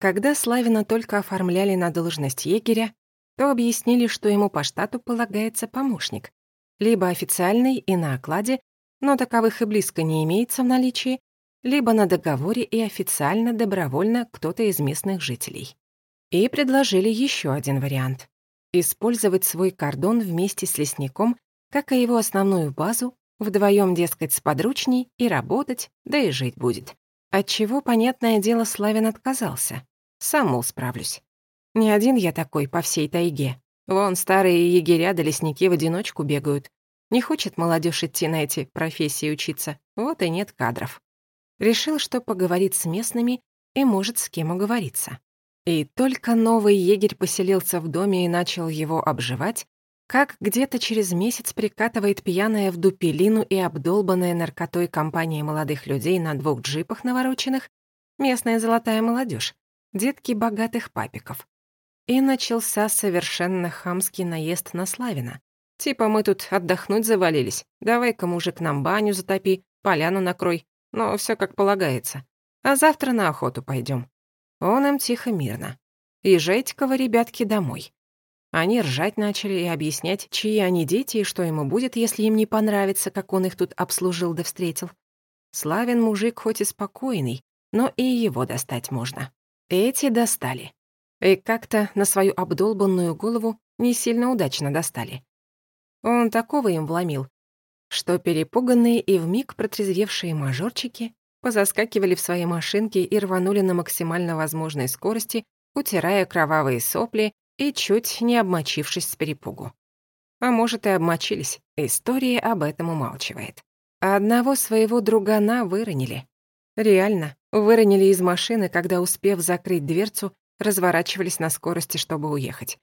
Когда Славина только оформляли на должность егеря, то объяснили, что ему по штату полагается помощник, либо официальный и на окладе, но таковых и близко не имеется в наличии, либо на договоре и официально добровольно кто-то из местных жителей. И предложили еще один вариант — использовать свой кордон вместе с лесником, как и его основную базу, вдвоем, дескать, с подручней, и работать, да и жить будет. Отчего, понятное дело, Славин отказался. Сам, мол, справлюсь. Не один я такой по всей тайге. Вон старые егеря да лесники в одиночку бегают. Не хочет молодежь идти на эти профессии учиться, вот и нет кадров. Решил, что поговорит с местными и может с кем уговориться. И только новый егерь поселился в доме и начал его обживать, как где-то через месяц прикатывает пьяная в дупелину и обдолбанная наркотой компания молодых людей на двух джипах навороченных местная золотая молодежь, детки богатых папиков. И начался совершенно хамский наезд на Славина. Типа мы тут отдохнуть завалились, давай-ка, мужик, нам баню затопи, поляну накрой, но все как полагается. А завтра на охоту пойдем. Он им тихо-мирно. Езжайте-ка вы, ребятки, домой. Они ржать начали и объяснять, чьи они дети и что ему будет, если им не понравится, как он их тут обслужил да встретил. Славен мужик хоть и спокойный, но и его достать можно. Эти достали. И как-то на свою обдолбанную голову не сильно удачно достали. Он такого им вломил, что перепуганные и вмиг протрезвевшие мажорчики позаскакивали в свои машинки и рванули на максимально возможной скорости, утирая кровавые сопли и чуть не обмочившись с перепугу. А может, и обмочились, история об этом умалчивает. Одного своего другана выронили. Реально, выронили из машины, когда, успев закрыть дверцу, разворачивались на скорости, чтобы уехать.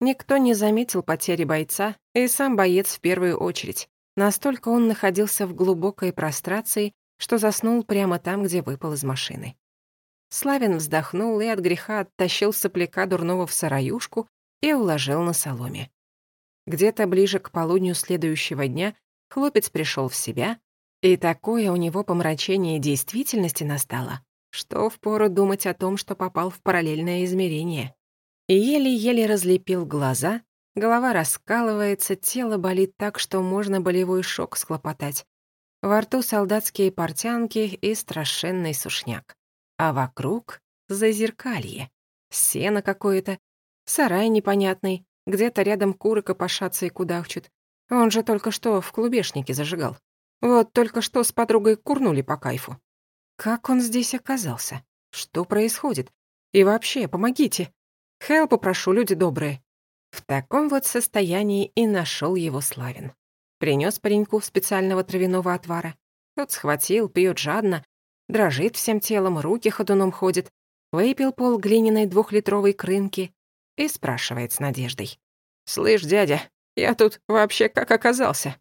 Никто не заметил потери бойца, и сам боец в первую очередь. Настолько он находился в глубокой прострации, что заснул прямо там, где выпал из машины. Славин вздохнул и от греха оттащил сопляка дурного в сараюшку и уложил на соломе. Где-то ближе к полудню следующего дня хлопец пришел в себя, и такое у него помрачение действительности настало, что впору думать о том, что попал в параллельное измерение. Еле-еле разлепил глаза, голова раскалывается, тело болит так, что можно болевой шок схлопотать. Во рту солдатские портянки и страшенный сушняк а вокруг — зазеркалье. Сено какое-то, сарай непонятный, где-то рядом куры копошатся и кудахчут. Он же только что в клубешнике зажигал. Вот только что с подругой курнули по кайфу. Как он здесь оказался? Что происходит? И вообще, помогите. Хелпу прошу, люди добрые. В таком вот состоянии и нашел его Славин. Принес пареньку специального травяного отвара. Тот схватил, пьет жадно, дрожит всем телом, руки ходуном ходит, выпил пол глиняной двухлитровой крынки и спрашивает с надеждой. «Слышь, дядя, я тут вообще как оказался?»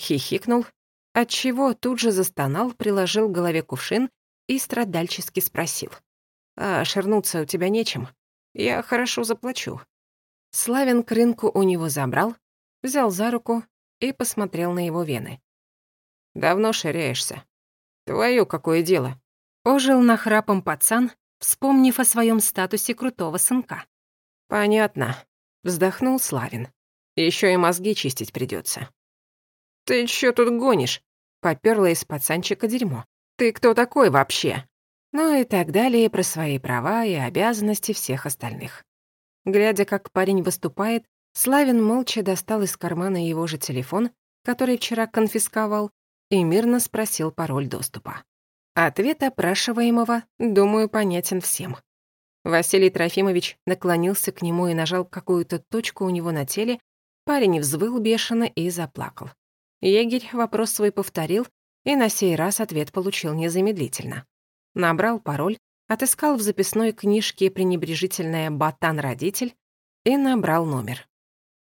Хихикнул, отчего тут же застонал, приложил к голове кувшин и страдальчески спросил. «А шернуться у тебя нечем? Я хорошо заплачу». Славин крынку у него забрал, взял за руку и посмотрел на его вены. «Давно ширяешься?» «Твое какое дело?» Ожил нахрапом пацан, вспомнив о своем статусе крутого сынка. «Понятно», — вздохнул Славин. Еще и мозги чистить придется. «Ты чё тут гонишь?» — попёрла из пацанчика дерьмо. «Ты кто такой вообще?» Ну и так далее про свои права и обязанности всех остальных. Глядя, как парень выступает, Славин молча достал из кармана его же телефон, который вчера конфисковал, и мирно спросил пароль доступа. Ответ опрашиваемого, думаю, понятен всем. Василий Трофимович наклонился к нему и нажал какую-то точку у него на теле, парень взвыл бешено и заплакал. Егерь вопрос свой повторил, и на сей раз ответ получил незамедлительно. Набрал пароль, отыскал в записной книжке пренебрежительное «Ботан-родитель» и набрал номер.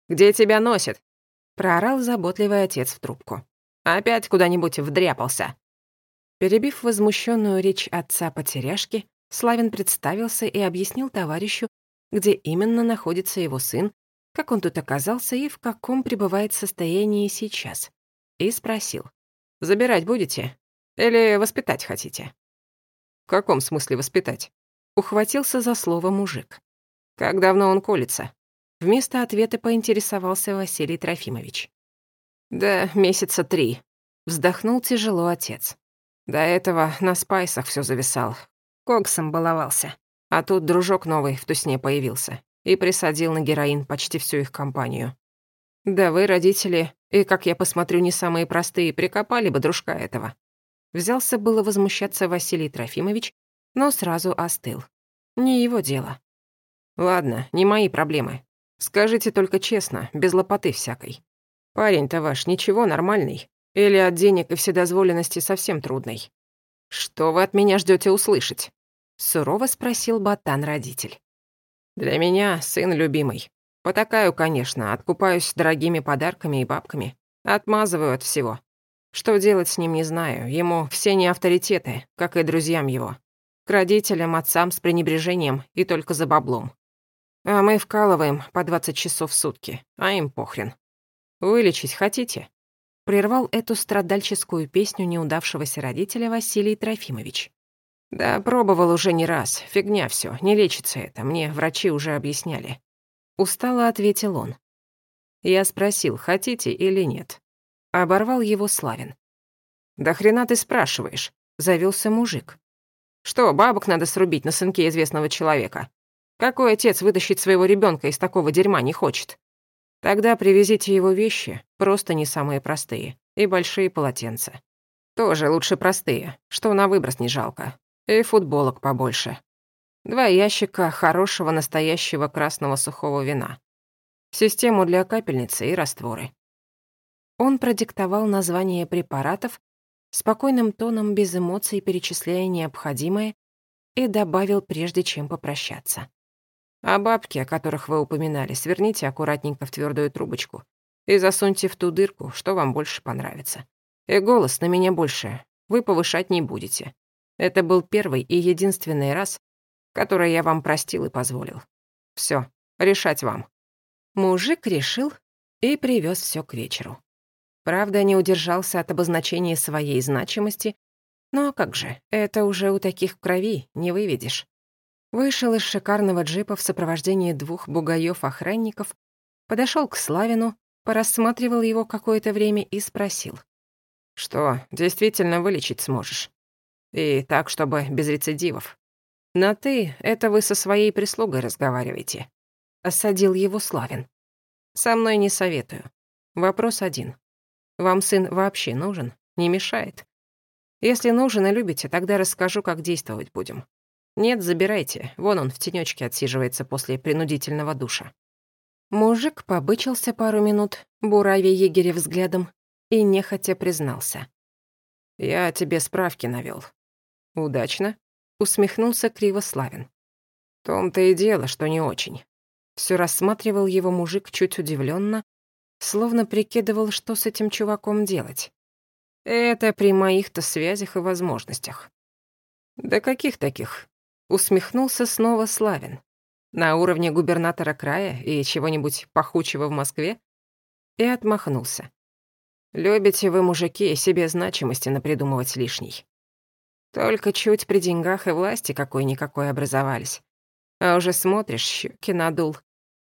«Где тебя носит?» — проорал заботливый отец в трубку. Опять куда-нибудь вдряпался». Перебив возмущенную речь отца потеряшки, Славин представился и объяснил товарищу, где именно находится его сын, как он тут оказался и в каком пребывает состоянии сейчас. И спросил, «Забирать будете? Или воспитать хотите?» «В каком смысле воспитать?» ухватился за слово мужик. «Как давно он колется?» Вместо ответа поинтересовался Василий Трофимович. «Да месяца три», — вздохнул тяжело отец. До этого на спайсах все зависал. Коксом баловался. А тут дружок новый в тусне появился и присадил на героин почти всю их компанию. Да вы, родители, и, как я посмотрю, не самые простые, прикопали бы дружка этого. Взялся было возмущаться Василий Трофимович, но сразу остыл. Не его дело. Ладно, не мои проблемы. Скажите только честно, без лопоты всякой. Парень-то ваш ничего, нормальный? Или от денег и вседозволенности совсем трудный? Что вы от меня ждете услышать? Сурово спросил ботан-родитель. Для меня сын любимый. Потакаю, конечно, откупаюсь дорогими подарками и бабками. Отмазываю от всего. Что делать с ним, не знаю. Ему все не авторитеты, как и друзьям его. К родителям, отцам с пренебрежением и только за баблом. А мы вкалываем по 20 часов в сутки, а им похрен. Вылечить хотите? Прервал эту страдальческую песню неудавшегося родителя Василий Трофимович. Да, пробовал уже не раз. Фигня все, не лечится это, мне врачи уже объясняли. Устало ответил он. Я спросил, хотите или нет. Оборвал его Славин. «Да хрена ты спрашиваешь?» — завелся мужик. «Что, бабок надо срубить на сынке известного человека? Какой отец вытащить своего ребенка из такого дерьма не хочет? Тогда привезите его вещи, просто не самые простые, и большие полотенца. Тоже лучше простые, что на выброс не жалко. И футболок побольше. Два ящика хорошего настоящего красного сухого вина. Систему для капельницы и растворы. Он продиктовал название препаратов, спокойным тоном, без эмоций перечисляя необходимое, и добавил, прежде чем попрощаться. «А бабки, о которых вы упоминали, сверните аккуратненько в твердую трубочку и засуньте в ту дырку, что вам больше понравится. И голос на меня больше вы повышать не будете. Это был первый и единственный раз, которое я вам простил и позволил. Все, решать вам». Мужик решил и привез все к вечеру. Правда, не удержался от обозначения своей значимости, но как же, это уже у таких в крови не выведешь. Вышел из шикарного джипа в сопровождении двух бугаев-охранников, подошел к Славину, порассматривал его какое-то время и спросил. «Что, действительно вылечить сможешь? И так, чтобы без рецидивов?» «На «ты» — это вы со своей прислугой разговариваете», — осадил его Славин. «Со мной не советую. Вопрос один. Вам сын вообще нужен? Не мешает? Если нужен и любите, тогда расскажу, как действовать будем. Нет, забирайте. Вон он в тенёчке отсиживается после принудительного душа». Мужик побычился пару минут, буравя егеря взглядом, и нехотя признался. «Я тебе справки навёл. Удачно?» Усмехнулся криво Славин. том-то и дело, что не очень. Все рассматривал его мужик чуть удивленно, словно прикидывал, что с этим чуваком делать. Это при моих-то связях и возможностях. Да каких таких? Усмехнулся снова Славин. На уровне губернатора края и чего-нибудь пахучего в Москве? И отмахнулся. Любите вы, мужики, себе значимости напридумывать лишней. Только чуть при деньгах и власти какой-никакой образовались. А уже смотришь, щеки надул.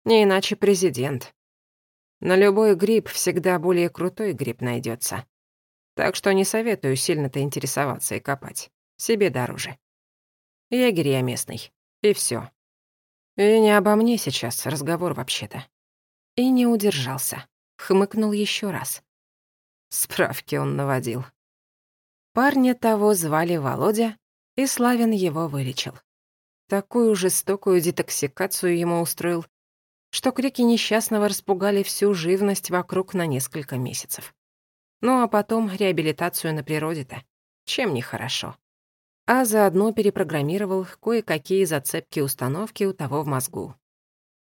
Не иначе президент. На любой гриб всегда более крутой гриб найдется. Так что не советую сильно-то интересоваться и копать. Себе дороже. Егерь я местный. И все. И не обо мне сейчас разговор вообще-то. И не удержался. Хмыкнул еще раз. Справки он наводил. Парня того звали Володя, и Славин его вылечил. Такую жестокую детоксикацию ему устроил, что крики несчастного распугали всю живность вокруг на несколько месяцев. Ну а потом реабилитацию на природе-то. Чем не хорошо. А заодно перепрограммировал кое-какие зацепки установки у того в мозгу.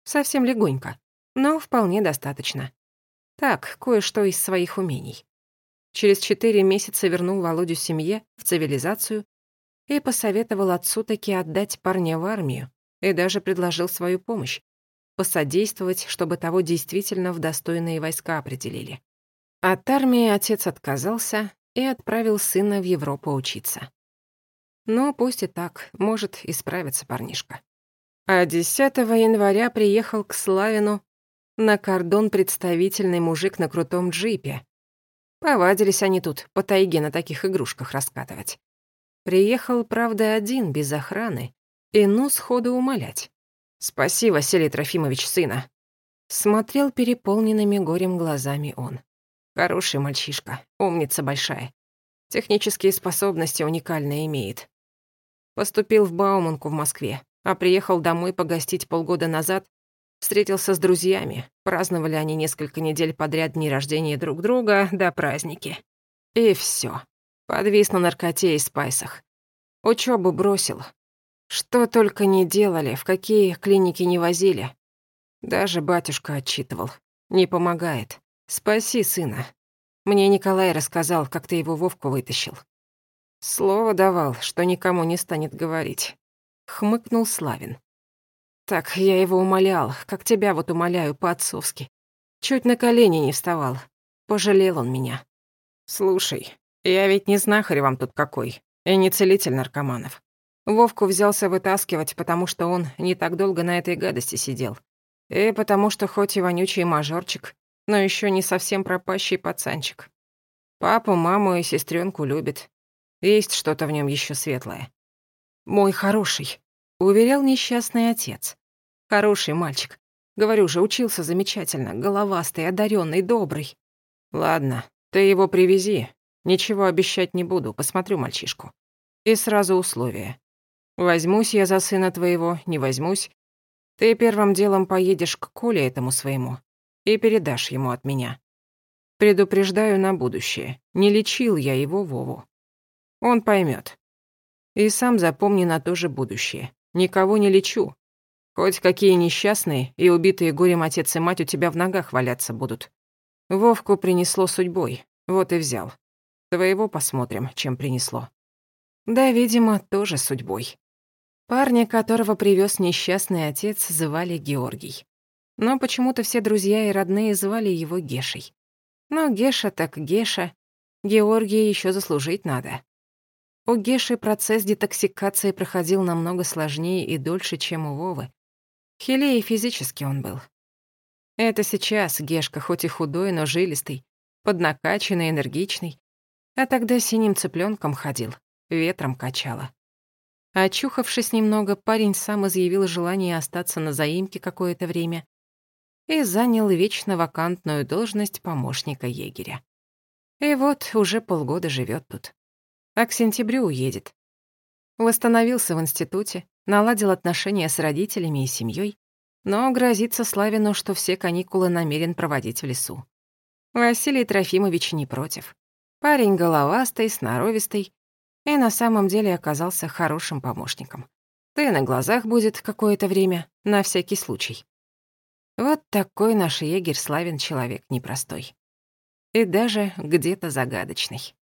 Совсем легонько, но вполне достаточно. Так, кое-что из своих умений. Через четыре месяца вернул Володю семье, в цивилизацию, и посоветовал отцу таки отдать парня в армию, и даже предложил свою помощь, посодействовать, чтобы того действительно в достойные войска определили. От армии отец отказался и отправил сына в Европу учиться. Ну, пусть и так, может, исправится парнишка. А 10 января приехал к Славину на кордон представительный мужик на крутом джипе. Повадились они тут по тайге на таких игрушках раскатывать. Приехал, правда, один, без охраны, и ну сходу умолять. «Спаси, Василий Трофимович, сына!» Смотрел переполненными горем глазами он. Хороший мальчишка, умница большая. Технические способности уникальные имеет. Поступил в Бауманку в Москве, а приехал домой погостить полгода назад, встретился с друзьями, праздновали они несколько недель подряд дни рождения друг друга, да праздники. И всё. Подвис на наркоте и спайсах. Учёбу бросил. Что только не делали, в какие клиники не возили. Даже батюшка отчитывал. Не помогает. Спаси сына. Мне Николай рассказал, как ты его Вовку вытащил. Слово давал, что никому не станет говорить. Хмыкнул Славин. Так я его умолял, как тебя вот умоляю по-отцовски. Чуть на колени не вставал. Пожалел он меня. Слушай, я ведь не знахарь вам тут какой, и не целитель наркоманов. Вовку взялся вытаскивать, потому что он не так долго на этой гадости сидел. И потому что хоть и вонючий мажорчик, но еще не совсем пропащий пацанчик. Папу, маму и сестренку любит. Есть что-то в нем еще светлое. Мой хороший, уверял несчастный отец. Хороший мальчик. Говорю же, учился замечательно, головастый, одаренный, добрый. Ладно, ты его привези. Ничего обещать не буду, посмотрю мальчишку. И сразу условия. Возьмусь я за сына твоего, не возьмусь. Ты первым делом поедешь к Коле этому своему и передашь ему от меня. Предупреждаю на будущее. Не лечил я его Вову. Он поймет. И сам запомни на то же будущее. Никого не лечу. Хоть какие несчастные и убитые горем отец и мать у тебя в ногах валяться будут. Вовку принесло судьбой, вот и взял. Твоего посмотрим, чем принесло. Да, видимо, тоже судьбой. Парня, которого привез несчастный отец, звали Георгий. Но почему-то все друзья и родные звали его Гешей. Но Геша так Геша. Георгия еще заслужить надо. У Геши процесс детоксикации проходил намного сложнее и дольше, чем у Вовы. Хилее физически он был. Это сейчас Гешка, хоть и худой, но жилистый, поднакаченный, энергичный. А тогда синим цыпленком ходил, ветром качало. Очухавшись немного, парень сам изъявил желание остаться на заимке какое-то время и занял вечно вакантную должность помощника егеря. И вот уже полгода живет тут. А к сентябрю уедет. Восстановился в институте, наладил отношения с родителями и семьей, но грозится Славину, что все каникулы намерен проводить в лесу. Василий Трофимович не против. Парень головастый, сноровистый и на самом деле оказался хорошим помощником. Ты на глазах будет какое-то время, на всякий случай. Вот такой наш егерь славен человек непростой. И даже где-то загадочный.